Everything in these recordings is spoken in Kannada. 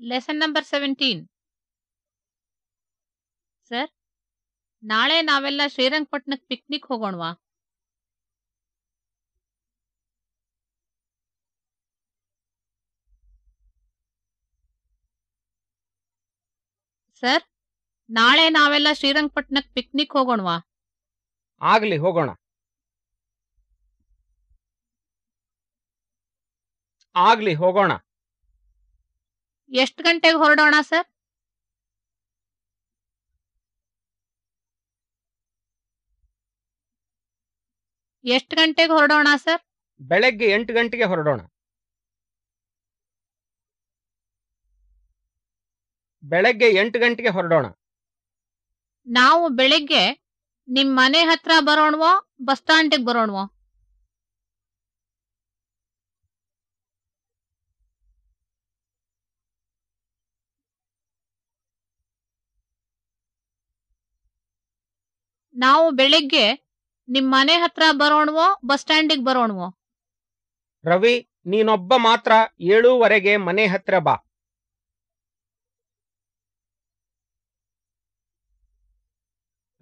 ಲೆಸನ್ ನಂಬರ್ ಸೆವೆಂಟೀನ್ ಸರ್ ನಾಳೆ ನಾವೆಲ್ಲ ಶ್ರೀರಂಗಪಟ್ಟಣಕ್ಕೆ ಪಿಕ್ನಿಕ್ ಹೋಗೋಣವಾ? ಸರ್ ನಾಳೆ ನಾವೆಲ್ಲ ಶ್ರೀರಂಗಪಟ್ಟಣಕ್ಕೆ ಪಿಕ್ನಿಕ್ ಹೋಗೋಣವಾ? ಆಗಲಿ, ಹೋಗೋಣ. ಆಗಲಿ, ಹೋಗೋಣ. ಎಷ್ಟು ಗಂಟೆಗೆ ಹೊರಡೋಣ ಸರ್? ಎಷ್ಟು ಗಂಟೆಗೆ ಹೊರಡೋಣ ಸರ್? ಬೆಳಗ್ಗೆ ಎಂಟು ಗಂಟೆಗೆ ಹೊರಡೋಣ. ಬೆಳಗ್ಗೆ ಎಂಟು ಗಂಟೆಗೆ ಹೊರಡೋಣ. ನಾವು ಬೆಳಿಗ್ಗೆ ನಿಮ್ ಮನೆ ಹತ್ರ ಬರೋಣವೋ ಬಸ್ ಸ್ಟ್ಯಾಂಡಿಗೆ ಬರೋಣವೋ? ನಾವು ಬೆಳಿಗ್ಗೆ ನಿಮ್ ಮನೆ ಹತ್ರ ಬರೋಣವೋ, ಬಸ್ ಸ್ಟ್ಯಾಂಡಿಗೆ ಬರೋಣವೋ? ರವಿ, ನೀನೊಬ್ಬ ಮಾತ್ರ ಏಳುವರೆಗೆ ಮನೆ ಹತ್ರ ಬಾ.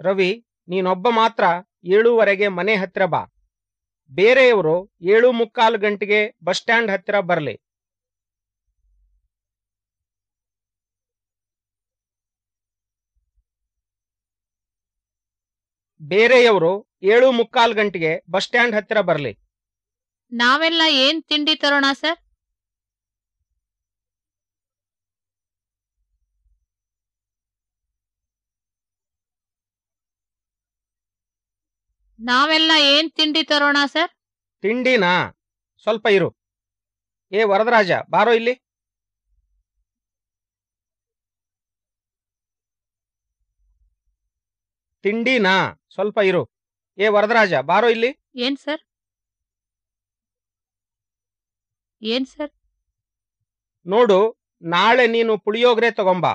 ರವಿ, ನೀನೊಬ್ಬ ಮಾತ್ರ ಏಳುವರೆಗೆ ಮನೆ ಹತ್ರ ಬಾ. ಬೇರೆಯವರು ಏಳು ಮುಕ್ಕಾಲು ಗಂಟೆಗೆ ಬಸ್ ಸ್ಟ್ಯಾಂಡ್ ಹತ್ರ ಬರಲಿ. ಬೇರೆಯವರು ಏಳು ಮುಕ್ಕಾಲು ಗಂಟೆಗೆ ಬಸ್ ಸ್ಟ್ಯಾಂಡ್ ಹತ್ತಿರ ಬರಲಿ. ನಾವೆಲ್ಲ ಏನ್ ತಿಂಡಿ ತರೋಣ ಸರ್? ನಾವೆಲ್ಲ ಏನ್ ತಿಂಡಿ ತರೋಣ ಸರ್? ತಿಂಡಿನಾ? ಸ್ವಲ್ಪ ಇರು. ಏ ವರದರಾಜ ಬಾರೋ ಇಲ್ಲಿ. ತಿಂಡಿನಾ? ಸ್ವಲ್ಪ ಇರು. ಏ ವರದರಾಜ ಬಾರೋ ಇಲ್ಲಿ. ಏನ್ ಸರ್? ಏನ್ ಸರ್? ನೋಡು ನಾಳೆ ನೀನು ಪುಳಿಯೋಗ್ರೆ ತಗೊಂಬಾ.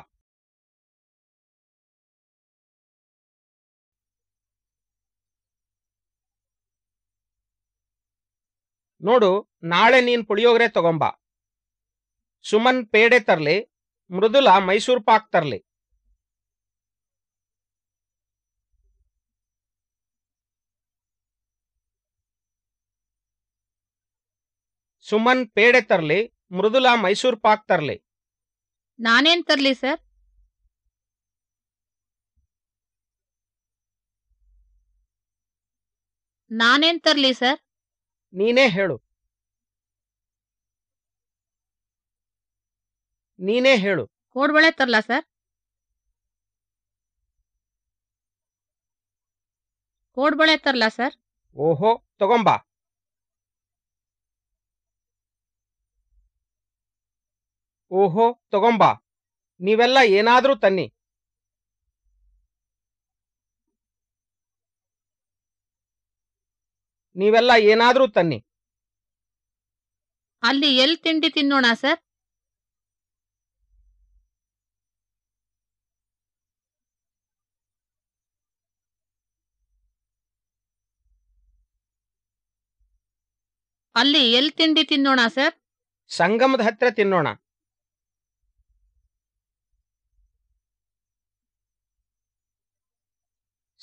ನೋಡು ನಾಳೆ ನೀನ್ ಪುಳಿಯೋಗ್ರೆ ತಗೊಂಬಾ. ಸುಮನ್ ಪೇಡೆ ತರ್ಲಿ ಮೃದುಲ ಮೈಸೂರ್ ಪಾಕ್ ತರ್ಲಿ. ಸುಮನ್ ಪೇಡೆ ತರ್ಲಿ ಮೃದುಲ ಮೈಸೂರ್ ಪಾಕ್ ತರ್ಲಿ. ನಾನೇನ್ ತರ್ಲಿ ಸರ್? ನಾನೇನ್ ತರ್ಲಿ ಸರ್? ನೀನೇ ಹೇಳು. ನೀನೇ ಹೇಳು. ಕೋಡ್ಬಳೆ ತರ್ಲಾ ಸರ್? ಕೋಡ್ಬಳೆ ತರ್ಲಾ ಸರ್? ಓಹೋ ತಗೊಂಬಾ. ಓಹೋ ತಗೊಂಬಾ. ನೀವೆಲ್ಲ ಏನಾದರೂ ತನ್ನಿ. ನೀವೆಲ್ಲ ಏನಾದರೂ ತನ್ನಿ. ಅಲ್ಲಿ ಎಲ್ ತಿಂಡಿ ತಿನ್ನೋಣ ಸರ್? ಅಲ್ಲಿ ಎಲ್ ತಿಂಡಿ ತಿನ್ನೋಣ ಸರ್? ಸಂಗಮದ ಹತ್ರ ತಿನ್ನೋಣ.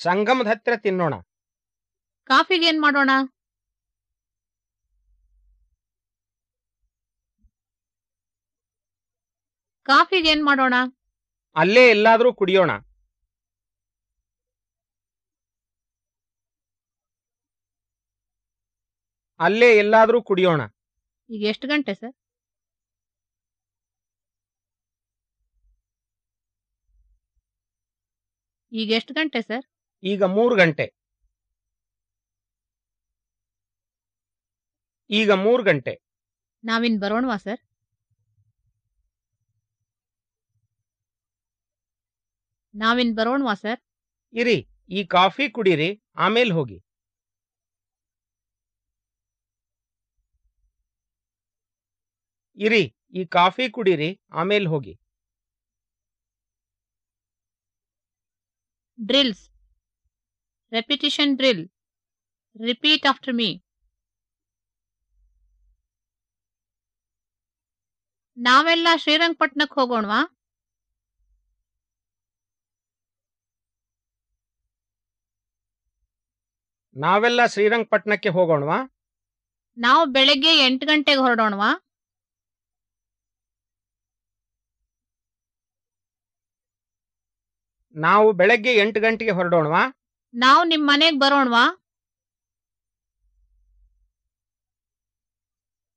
ಸಂಗಮದ ಹತ್ರ ತಿನ್ನೋಣ. ಕಾಫಿಗೆ ಏನ್ ಮಾಡೋಣ? ಕಾಫಿಗೆ ಏನ್ ಮಾಡೋಣ? ಅಲ್ಲೇ ಎಲ್ಲಾದ್ರೂ ಕುಡಿಯೋಣ. ಅಲ್ಲೇ ಎಲ್ಲಾದ್ರೂ ಕುಡಿಯೋಣ. ಈಗ ಎಷ್ಟು ಗಂಟೆ ಸರ್? ಈಗ ಎಷ್ಟು ಗಂಟೆ ಸರ್? ಈಗ ಮೂರು ಗಂಟೆ. ಈಗ ಮೂರು ಗಂಟೆ. ನಾವಿನ್ ಬರೋಣವಾ ಸರ್? ನಾವಿನ್ ಬರೋಣವಾ ಸರ್? ಇರಿ ಈ ಕಾಫಿ ಕುಡೀರಿ ಆಮೇಲೆ ಹೋಗಿ. ಇರಿ ಈ ಕಾಫಿ ಕುಡೀರಿ ಆಮೇಲೆ ಹೋಗಿ. Drills. Repetition drill repeat after me ನಾವೆಲ್ಲ ಶ್ರೀರಂಗಪಟ್ಟಣಕ್ಕೆ ಹೋಗೋಣವಾ? ನಾವೆಲ್ಲ ಶ್ರೀರಂಗಪಟ್ಟಣಕ್ಕೆ ಹೋಗೋಣವಾ? ನಾವು ಬೆಳಗ್ಗೆ ಎಂಟು ಗಂಟೆಗೆ ಹೊರಡೋಣವಾ? ನಾವು ಬೆಳಗ್ಗೆ ಎಂಟು ಗಂಟೆಗೆ ಹೊರಡೋಣವಾ? ನಾವು ನಿಮ್ ಮನೆಗ್ ಬರೋಣವಾ?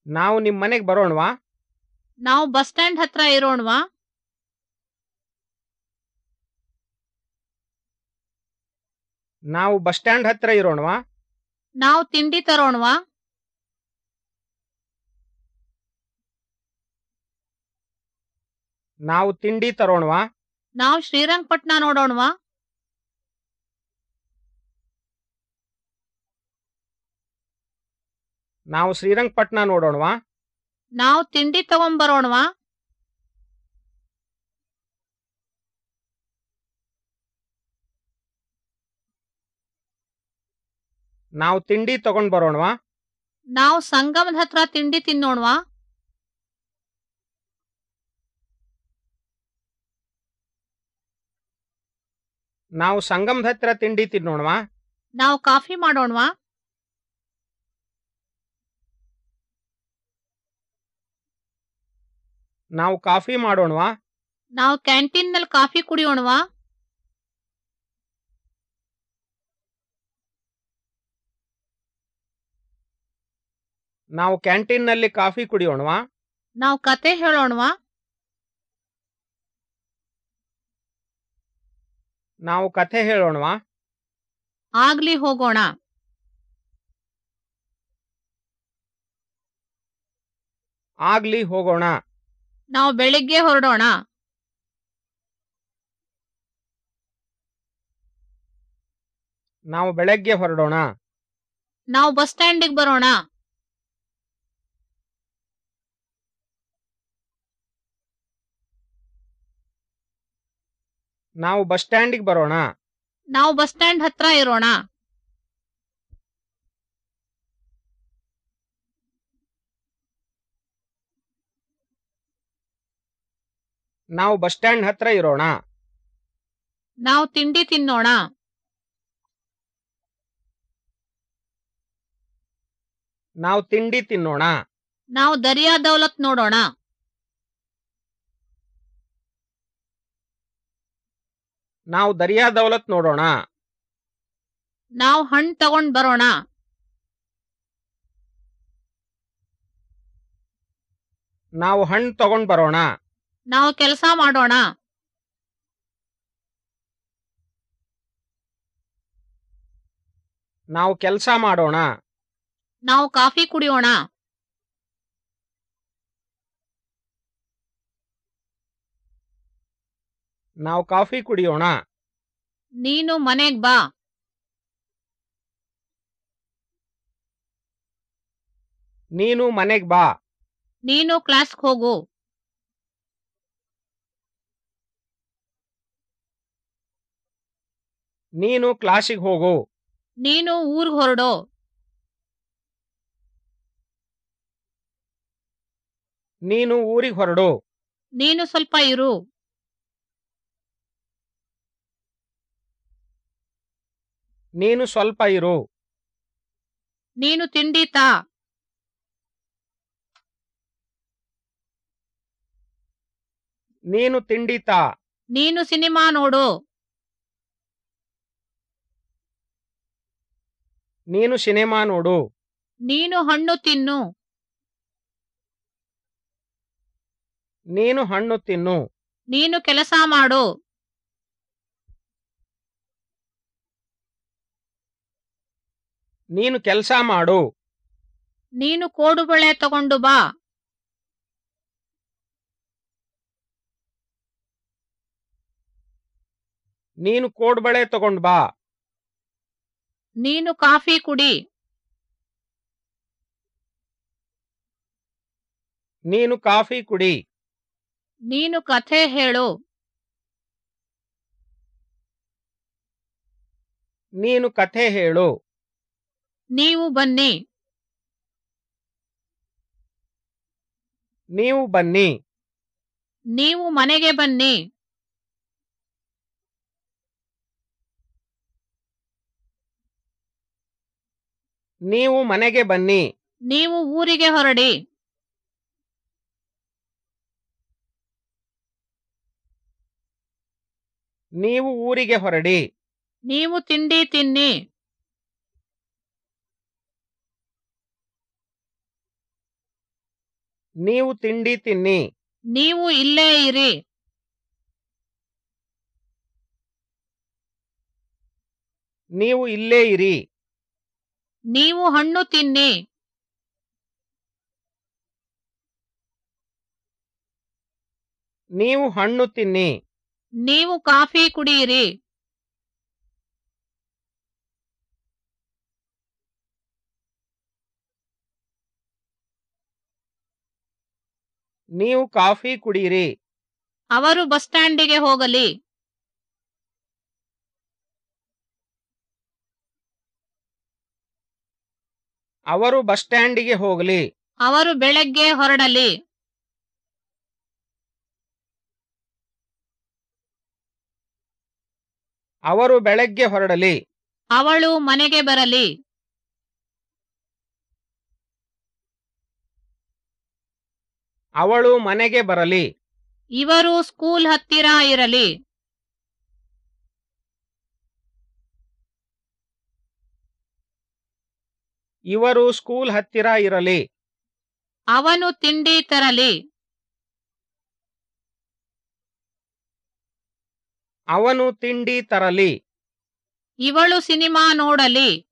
ನಾವು ನಿಮ್ ಮನೆಗೆ ಬರೋಣವಾ? ನಾವು ಬಸ್ ಸ್ಟ್ಯಾಂಡ್ ಹತ್ರ ಇರೋಣವಾ? ನಾವು ಬಸ್ ಸ್ಟ್ಯಾಂಡ್ ಹತ್ರ ಇರೋಣವಾ? ನಾವು ತಿಂಡಿ ತರೋಣವಾ? ನಾವು ತಿಂಡಿ ತರೋಣವಾ? ನಾವು ಶ್ರೀರಂಗಪಟ್ಟಣ ನೋಡೋಣವಾ? ನಾವು ಶ್ರೀರಂಗಪಟ್ಟಣ ನೋಡೋಣವಾ? ನಾವು ತಿಂಡಿ ತಗೊಂಬರೋಣವಾ? ನಾವು ತಿಂಡಿ ತಗೊಂಡ್ ಬರೋಣವಾ ನಾವು ಸಂಗಮದ ಹತ್ರ ತಿಂಡಿ ತಿನ್ನೋಣವಾ? ನಾವು ಸಂಗಮದ ಹತ್ರ ತಿಂಡಿ ತಿನ್ನೋಣವಾ? ನಾವು ಕಾಫಿ ಮಾಡೋಣವಾ? ನಾವು ಕಾಫಿ ಮಾಡೋಣವಾ? ನಾವು ಕ್ಯಾಂಟೀನ್ನಲ್ಲಿ ಕಾಫಿ ಕುಡಿಯೋಣವಾ? ನಾವು ಕ್ಯಾಂಟೀನ್ನಲ್ಲಿ ಕಾಫಿ ಕುಡಿಯೋಣವಾ? ನಾವು ಕತೆ ಹೇಳೋಣವಾ? ನಾವು ಕಥೆ ಹೇಳೋಣವಾ? ಆಗ್ಲಿ ಹೋಗೋಣ. ಆಗ್ಲಿ ಹೋಗೋಣ. ನಾವು ಬೆಳಿಗ್ಗೆ ಹೊರಡೋಣ. ನಾವು ಬೆಳಗ್ಗೆ ಹೊರಡೋಣ. ನಾವು ಬಸ್ ಸ್ಟ್ಯಾಂಡಿಗೆ ಬರೋಣ. ನಾವು ಬಸ್ ಸ್ಟ್ಯಾಂಡಿಗೆ ಬರೋಣ. ನಾವು ಬಸ್ ಸ್ಟ್ಯಾಂಡ್ ಹತ್ರ ಇರೋಣ. ನಾವು ಬಸ್ ಸ್ಟ್ಯಾಂಡ್ ಹತ್ರ ಇರೋಣ. ನಾವು ತಿಂಡಿ ತಿನ್ನೋಣ. ನಾವು ತಿಂಡಿ ತಿನ್ನೋಣ. ನಾವು ದರಿಯಾ ದೌಲತ್ ನೋಡೋಣ. ನಾವು ದರಿಯಾ ದೌಲತ್ ನೋಡೋಣ. ನಾವು ಹಣ್ಣು ತಗೊಂಡ್ ಬರೋಣ. ನಾವು ಹಣ್ಣು ತಗೊಂಡ್ ಬರೋಣ. ನಾವು ಕೆಲಸ ಮಾಡೋಣ. ನಾವು ಕೆಲಸ ಮಾಡೋಣ. ನಾವು ಕಾಫಿ ಕುಡಿಯೋಣ. ನಾವು ಕಾಫಿ ಕುಡಿಯೋಣ. ನೀನು ಮನೆಗ್ ಬಾ. ನೀನು ಮನೆಗ್ ಬಾ. ನೀನು ಕ್ಲಾಸ್ಗೆ ಹೋಗು. ನೀನು ಕ್ಲಾಸಿಗೆ ಹೋಗು. ನೀನು ಊರಿಗೆ ಹೊರಡೋ. ನೀನು ಊರಿಗೆ ಹೊರಡು. ನೀನು ಸ್ವಲ್ಪ ಇರು. ನೀನು ಸ್ವಲ್ಪ ಇರು. ನೀನು ತಿಂಡಿ ತಾ. ನೀನು ತಿಂಡಿ ತಾ. ನೀನು ಸಿನಿಮಾ ನೋಡು. ನೀನು ಸಿನಿಮಾ ನೋಡು. ನೀನು ಹಣ್ಣು ತಿನ್ನು. ನೀನು ಹಣ್ಣು ತಿನ್ನು. ನೀನು ಕೆಲಸ ಮಾಡು. ನೀನು ಕೆಲಸ ಮಾಡು. ನೀನು ಕೋಡುಬಳೆ ತಗೊಂಡು ಬಾ. ನೀನು ಕೋಡ್ಬಳೆ ತಗೊಂಡು ಬಾ. ನೀನು ಕಾಫಿ ಕುಡಿ. ನೀನು ಕಾಫಿ ಕುಡಿ. ನೀನು ಕಥೆ ಹೇಳು. ನೀನು ಕಥೆ ಹೇಳು. ನೀವು ಬನ್ನಿ. ನೀವು ಬನ್ನಿ. ನೀವು ಮನೆಗೆ ಬನ್ನಿ. ನೀವು ಮನೆಗೆ ಬನ್ನಿ. ನೀವು ಊರಿಗೆ ಹೊರಡಿ. ನೀವು ಊರಿಗೆ ಹೊರಡಿ. ನೀವು ತಿಂಡಿ ತಿನ್ನಿ. ನೀವು ತಿಂಡಿ ತಿನ್ನಿ. ನೀವು ಇಲ್ಲೇ ಇರಿ. ನೀವು ಇಲ್ಲೇ ಇರಿ. ನೀವು ಹಣ್ಣು ತಿನ್ನಿ. ನೀವು ಹಣ್ಣು ತಿನ್ನಿ. ನೀವು ಕಾಫಿ ಕುಡಿಯಿರಿ. ನೀವು ಕಾಫಿ ಕುಡಿಯಿರಿ. ಅವರು ಬಸ್ ಸ್ಟ್ಯಾಂಡಿಗೆ ಹೋಗಲಿ. ಅವರು ಬಸ್ ಸ್ಟ್ಯಾಂಡಿಗೆ ಹೋಗಲಿ. ಅವರು ಬೆಳಗ್ಗೆ ಹೊರಡಲಿ. ಅವರು ಬೆಳಗ್ಗೆ ಹೊರಡಲಿ. ಅವಳು ಮನೆಗೆ ಬರಲಿ. ಅವಳು ಮನೆಗೆ ಬರಲಿ. ಇವರು ಸ್ಕೂಲ್ ಹತ್ತಿರ ಇರಲಿ. ಇವರು ಸ್ಕೂಲ್ ಹತ್ತಿರ ಇರಲಿ. ಅವನು ತಿಂಡಿ ತರಲಿ. ಅವನು ತಿಂಡಿ ತರಲಿ. ಇವಳು ಸಿನಿಮಾ ನೋಡಲಿ.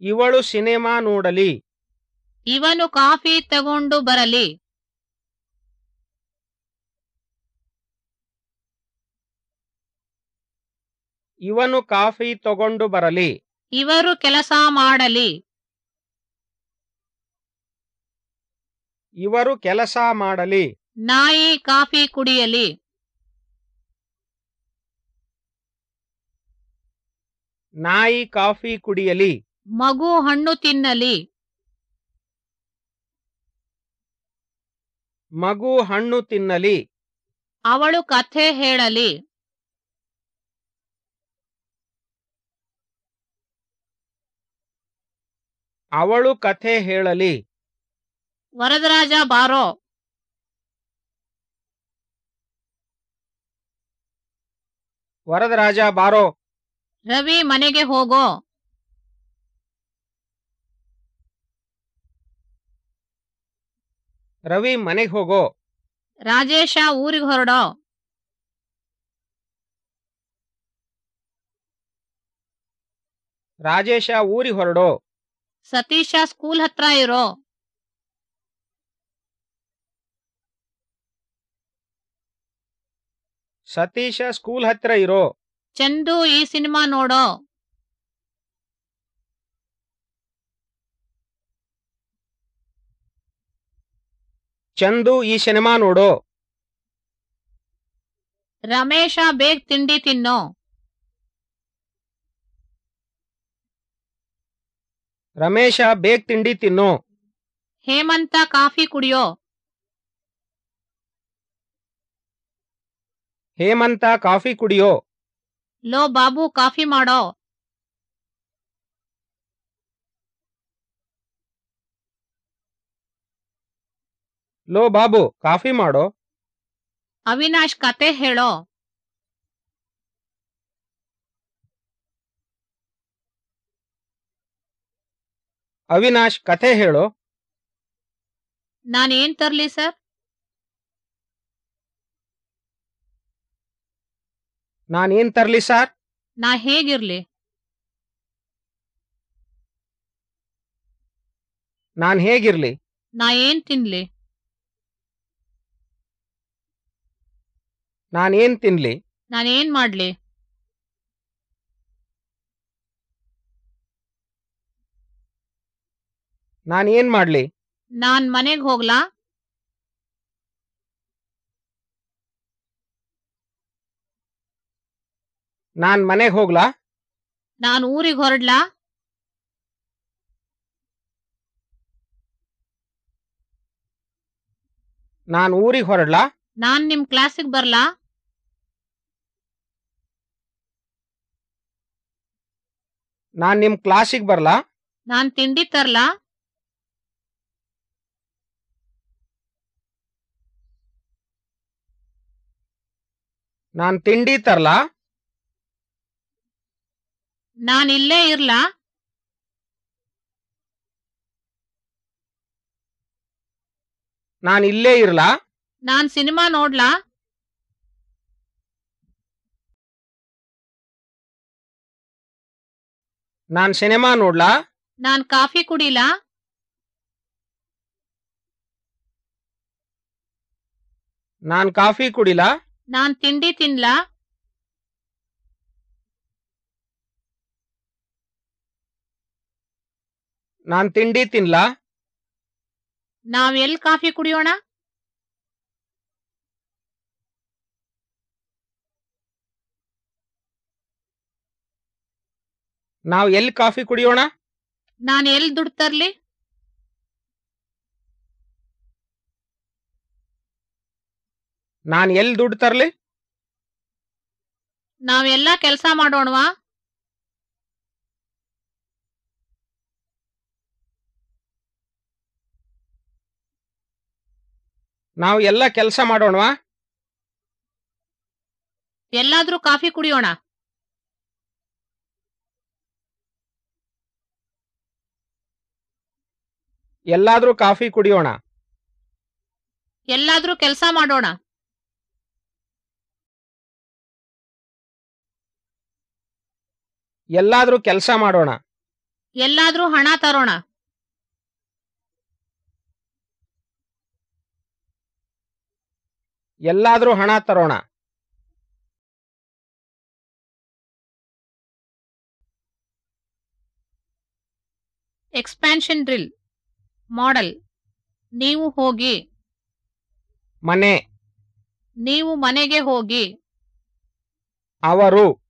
ಇವಳು ಸಿನಿಮಾ ನೋಡಲಿ. ಇವನು ಕಾಫಿ ತಗೊಂಡು ಬರಲಿ. ಇವನು ಕಾಫಿ ತಗೊಂಡು ಬರಲಿ. ಇವರು ಕೆಲಸ ಮಾಡಲಿ. ಇವರು ಕೆಲಸ ಮಾಡಲಿ. ನಾಯಿ ಕಾಫಿ ಕುಡಿಯಲಿ. ನಾಯಿ ಕಾಫಿ ಕುಡಿಯಲಿ. ಮಗು ಹಣ್ಣು ತಿನ್ನಲಿ. ಮಗು ಹಣ್ಣು ತಿನ್ನಲಿ. ಅವಳು ಕಥೆ ಹೇಳಲಿ. ಅವಳು ಕಥೆ ಹೇಳಲಿ. ವರದರಾಜ ಬಾರೋ. ವರದರಾಜ ಬಾರೋ. ರವಿ ಮನೆಗೆ ಹೋಗೋ. ರವಿ ಮನೆಗೆ ಹೋಗೋ. ರಾಜೇಶ ಊರಿಗೆ ಹೊರಡೋ. ರಾಜೇಶ ಊರಿಗೆ ಹೊರಡೋ. ಸತೀಶ ಸ್ಕೂಲ್ ಹತ್ರ ಇರೋ. ಸತೀಶ ಸ್ಕೂಲ್ ಹತ್ರ ಇರೋ. ಚಂದು ಈ ಸಿನಿಮಾ ನೋಡೋ. ಚಂದು ಈ ಸಿನಿಮಾ ನೋಡೋ. ರಮೇಶ ಬೇಗ ತಿಂಡಿ ತಿನ್ನೋ. ರಮೇಶ ಬೇಗ ತಿಂಡಿ ತಿನ್ನೋ. ಹೇಮಂತ ಕಾಫಿ ಕುಡಿಯೋ. ಹೇಮಂತ ಕಾಫಿ ಕುಡಿಯೋ. ಲೋ ಬಾಬು ಕಾಫಿ ಮಾಡೋ. ಲೋ ಬಾಬು ಕಾಫಿ ಮಾಡೋ. ಅವಿನಾಶ್ ಕತೆ ಹೇಳೋ. ಅವಿನಾಶ್ ಕಥೆ ಹೇಳೋ. ನಾನೇನ್ ತರ್ಲಿ ಸರ್? ನಾನೇನ್ ತರ್ಲಿ ಸರ್? ನಾ ಹೇಗಿರ್ಲಿ? ನಾನ್ ಹೇಗಿರ್ಲಿ? ನಾ ಏನ್ ತಿನ್ಲಿ? ನಾನೇನ್ ತಿನ್ಲಿ? ನಾನೇನ್ ಮಾಡ್ಲಿ? ನಾನೇನ್ ಮಾಡ್ಲಿ? ನಾನ್ ಮನೆಗ್ ಹೋಗ್ಲಾ? ನಾನ್ ಮನೆಗ್ ಹೋಗ್ಲಾ? ನಾನ್ ಊರಿಗ್ ಹೊರಡ್ಲಾ? ನಾನ್ ಊರಿಗೆ ಹೊರಡ್ಲಾ? ನಾನ್ ನಿಮ್ ಕ್ಲಾಸಿಗ್ ಬರ್ಲಾ? ನಾನ್ ನಿಮ್ ಕ್ಲಾಸಿಗೆ ಬರ್ಲಾ? ನಾನ್ ತಿಂಡಿ ತರ್ಲಾ? ನಾನ್ ತಿಂಡಿ ತರ್ಲಾ? ನಾನ್ ಇಲ್ಲೇ ಇರ್ಲಾ? ನಾನ್ ಇಲ್ಲೇ ಇರ್ಲಾ? ನಾನ್ ಸಿನಿಮಾ ನೋಡ್ಲಾ? ನಾನ್ ಸಿನಿಮಾ ನೋಡ್ಲಾ? ನಾನ್ ಕಾಫಿ ಕುಡಿಲಾ? ನಾನ್ ಕಾಫಿ ಕುಡಿಲಾ? ನಾನ್ ತಿಂಡಿ ತಿನ್ಲಾ? ನಾನ್ ತಿಂಡಿ ತಿನ್ಲಾ? ನಾವ್ ಎಲ್ ಕಾಫಿ ಕುಡಿಯೋಣ? ನಾವ್ ಎಲ್ ಕಾಫಿ ಕುಡಿಯೋಣ? ನಾನ್ ಎಲ್ ದುಡ್ಡು ತರ್ಲಿ? ನಾನ್ ಎಲ್ ದುಡ್ಡು ತರ್ಲಿ? ನಾವೆಲ್ಲ ಕೆಲಸ ಮಾಡೋಣವಾ? ನಾವು ಎಲ್ಲ ಕೆಲಸ ಮಾಡೋಣವಾ? ಎಲ್ಲಾದ್ರೂ ಕಾಫಿ ಕುಡಿಯೋಣ. ಎಲ್ಲಾದ್ರೂ ಕಾಫಿ ಕುಡಿಯೋಣ. ಎಲ್ಲಾದ್ರೂ ಕೆಲಸ ಮಾಡೋಣ. ಎಲ್ಲಾದ್ರೂ ಕೆಲಸ ಮಾಡೋಣ. ಎಲ್ಲಾದ್ರೂ ಹಣ ತರೋಣ. ಎಲ್ಲಾದ್ರೂ ಹಣ ತರೋಣ. ಎಕ್ಸ್ಪ್ಯಾನ್ಷನ್ ಡ್ರಿಲ್ ಮಾಡೆಲ್ ನೀವು ಹೋಗಿ. ಮನೆ. ನೀವು ಮನೆಗೆ ಹೋಗಿ. ಅವರು.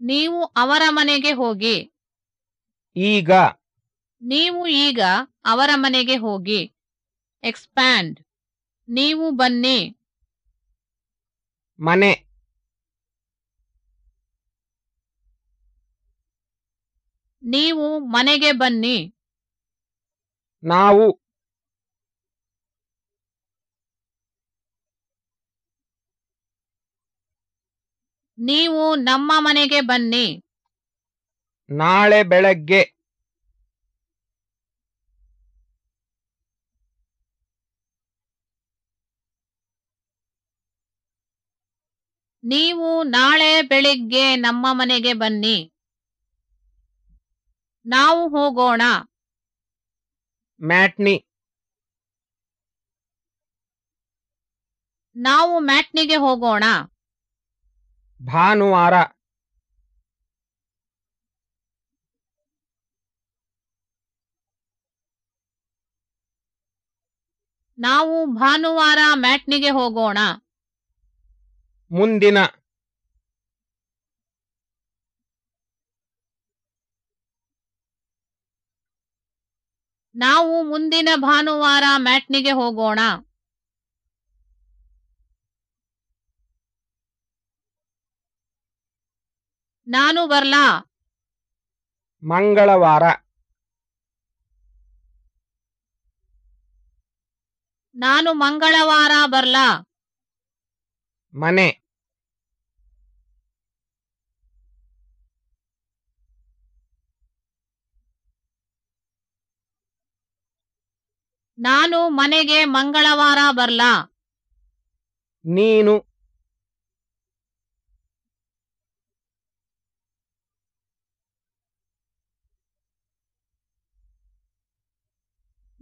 ನೀವು ಅವರ ಮನೆಗೆ ಹೋಗಿ. ಈಗ. ನೀವು ಈಗ ಅವರ ಮನೆಗೆ ಹೋಗಿ. ಎಕ್ಸ್ಪ್ಯಾಂಡ್ ನೀವು ಬನ್ನಿ. ಮನೆ. ನೀವು ಮನೆಗೆ ಬನ್ನಿ. ನಾವು. ನೀವು ನಮ್ಮ ಮನೆಗೆ ಬನ್ನಿ. ನಾಳೆ ಬೆಳಗ್ಗೆ. ನೀವು ನಾಳೆ ಬೆಳಿಗ್ಗೆ ನಮ್ಮ ಮನೆಗೆ ಬನ್ನಿ. ನಾವು ಹೋಗೋಣ. ಮ್ಯಾಟ್ನಿ. ನಾವು ಮ್ಯಾಟ್ನಿಗೆ ಹೋಗೋಣ. ಭಾನುವಾರ. ನಾವು ಭಾನುವಾರ ಮ್ಯಾಟ್ನಿಗೆ ಹೋಗೋಣ. ಮುಂದಿನ. ನಾವು ಮುಂದಿನ ಭಾನುವಾರ ಮ್ಯಾಟ್ನಿಗೆ ಹೋಗೋಣ. ನಾನು ಬರ್ಲಾ? ಮಂಗಳವಾರ. ನಾನು ಮಂಗಳವಾರ ಬರ್ಲಾ? ಮನೆ. ನಾನು ಮನೆಗೆ ಮಂಗಳವಾರ ಬರ್ಲಾ? ನೀನು.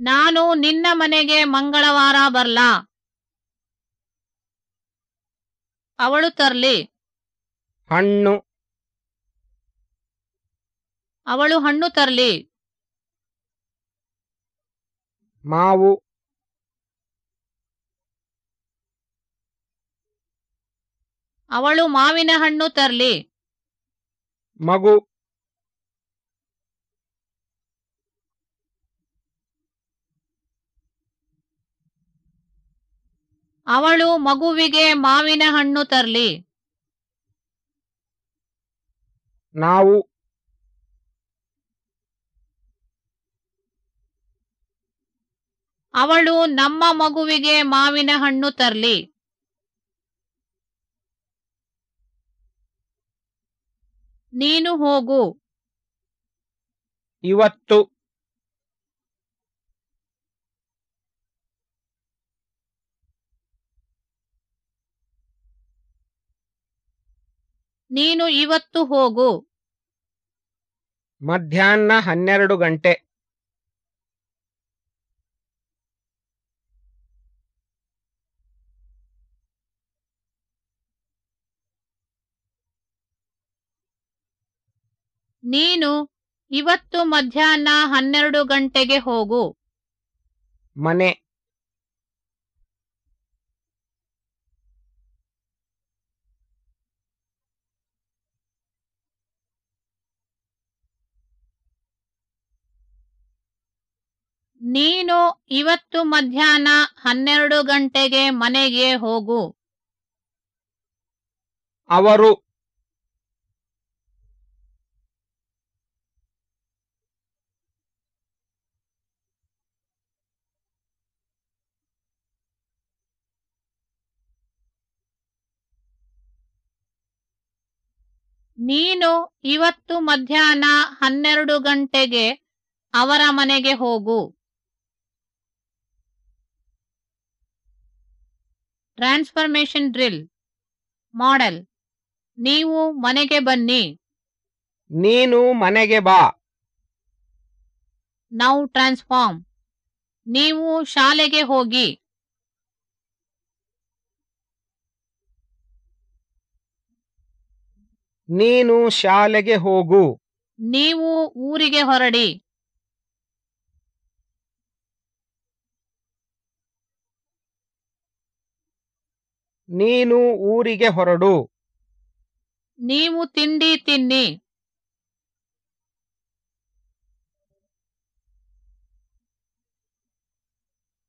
ನಾನು ನಿನ್ನ ಮನೆಗೆ ಮಂಗಳವಾರ ಬರ್ಲಾ? ಅವಳು ತರ್ಲಿ. ಹಣ್ಣು. ಅವಳು ಹಣ್ಣು ತರ್ಲಿ. ಮಾವು. ಅವಳು ಮಾವಿನ ಹಣ್ಣು ತರ್ಲಿ. ಮಗು. ಅವಳು ಮಗುವಿಗೆ ಮಾವಿನ ಹಣ್ಣು ತರ್ಲಿ. ನಾವು ಅವಳು ನಮ್ಮ ಮಗುವಿಗೆ ಮಾವಿನ ಹಣ್ಣು ತರ್ಲಿ. ನೀನು ಹೋಗು. ಇವತ್ತು ನೀನು ಇವತ್ತು ಹೋಗು. ಮಧ್ಯಾಹ್ನ ಹನ್ನೆರಡು ಗಂಟೆ. ನೀನು ಇವತ್ತು ಮಧ್ಯಾಹ್ನ ಹನ್ನೆರಡು ಗಂಟೆಗೆ ಹೋಗು. ಮನೆ. ನೀನು ಇವತ್ತು ಮಧ್ಯಾಹ್ನ ಹನ್ನೆರಡು ಗಂಟೆಗೆ ಮನೆಗೆ ಹೋಗು. ಅವರು ನೀನು ಇವತ್ತು ಮಧ್ಯಾಹ್ನ ಹನ್ನೆರಡು ಗಂಟೆಗೆ ಅವರ ಮನೆಗೆ ಹೋಗು. Transformation drill model. ನೀವು ಮನೆಗೆ ಬನ್ನಿ. ನೀನು ಮನೆಗೆ ಬಾ. Now transform. ನೀವು ಶಾಲೆಗೆ ಹೋಗಿ. ನೀನು ಶಾಲೆಗೆ ಹೋಗು. ನೀವು ಊರಿಗೆ ಹೊರಡಿ. ನೀನು ಊರಿಗೆ ಹೊರಡು. ನೀವು ತಿಂಡಿ ತಿನ್ನಿ.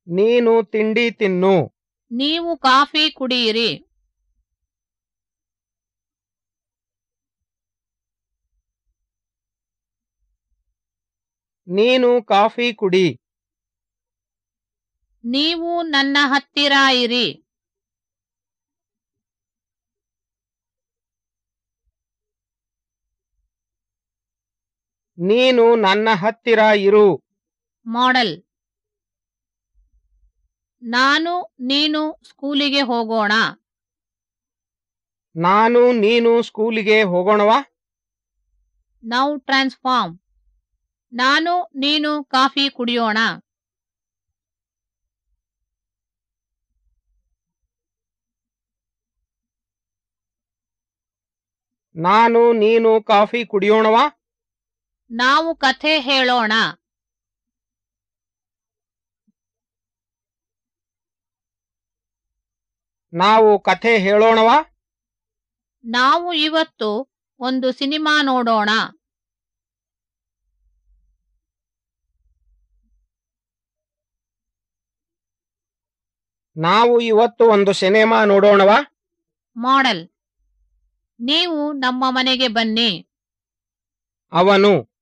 ನೀನು ತಿಂಡಿ ತಿನ್ನು. ನೀವು ಕಾಫಿ ಕುಡಿಯಿರಿ. ನೀನು ಕಾಫಿ ಕುಡಿ. ನೀವು ನನ್ನ ಹತ್ತಿರ ಇರಿ. ನೀನು ನನ್ನ ಹತ್ತಿರ ಇರು. ಮಾಡೆಲ್. ನಾನು ನೀನು ಸ್ಕೂಲಿಗೆ ಹೋಗೋಣ. ನಾನು ನೀನು ಸ್ಕೂಲಿಗೆ ಹೋಗೋಣವಾ? ನೌ ಟ್ರಾನ್ಸ್ಫಾರ್ಮ್ ನಾನು ನೀನು ಕಾಫಿ ಕುಡಿಯೋಣ. ನಾನು ನೀನು ಕಾಫಿ ಕುಡಿಯೋಣವಾ? ನಾವು ಕಥೆ ಹೇಳೋಣ. ನಾವು ಕಥೆ ಹೇಳೋಣವಾ? ನಾವು ಇವತ್ತು ಒಂದು ಸಿನಿಮಾ ನೋಡೋಣ. ನಾವು ಇವತ್ತು ಒಂದು ಸಿನಿಮಾ ನೋಡೋಣವಾ? ಮಾಡೆಲ್. ನೀವು ನಮ್ಮ ಮನೆಗೆ ಬನ್ನಿ. ಅವನು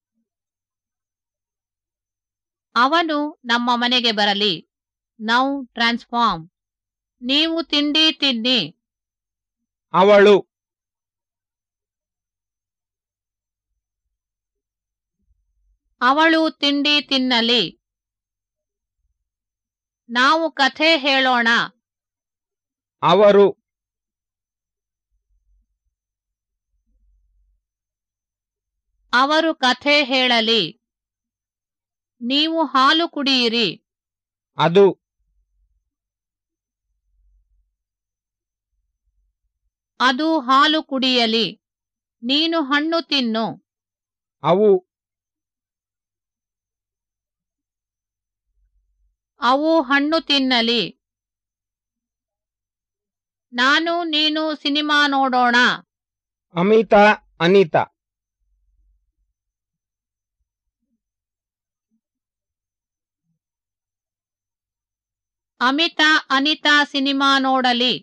ಅವನು ನಮ್ಮ ಮನೆಗೆ ಬರಲಿ. ನೌ ಟ್ರಾನ್ಸ್ಫಾರ್ಮ್ ನೀವು ತಿಂಡಿ ತಿನ್ನಿ. ಅವಳು. ಅವಳು ತಿಂಡಿ ತಿನ್ನಲಿ. ನಾವು ಕಥೆ ಹೇಳೋಣ. ಅವರು. ಅವರು ಕಥೆ ಹೇಳಲಿ. ನೀವು ಹಾಲು ಕುಡಿಯಿರಿ. ಅದು. ಅದು ಹಾಲು ಕುಡಿಯಲಿ. ನೀನು ಹಣ್ಣು ತಿನ್ನು. ಅವು. ಅವು ಹಣ್ಣು ತಿನ್ನಲಿ. ನಾನು ನೀನು ಸಿನಿಮಾ ನೋಡೋಣ. ಅಮಿತಾ ಅನಿತಾ. ಅಮಿತಾ ಅನಿತಾ ಸಿನಿಮಾ ನೋಡಲಿ.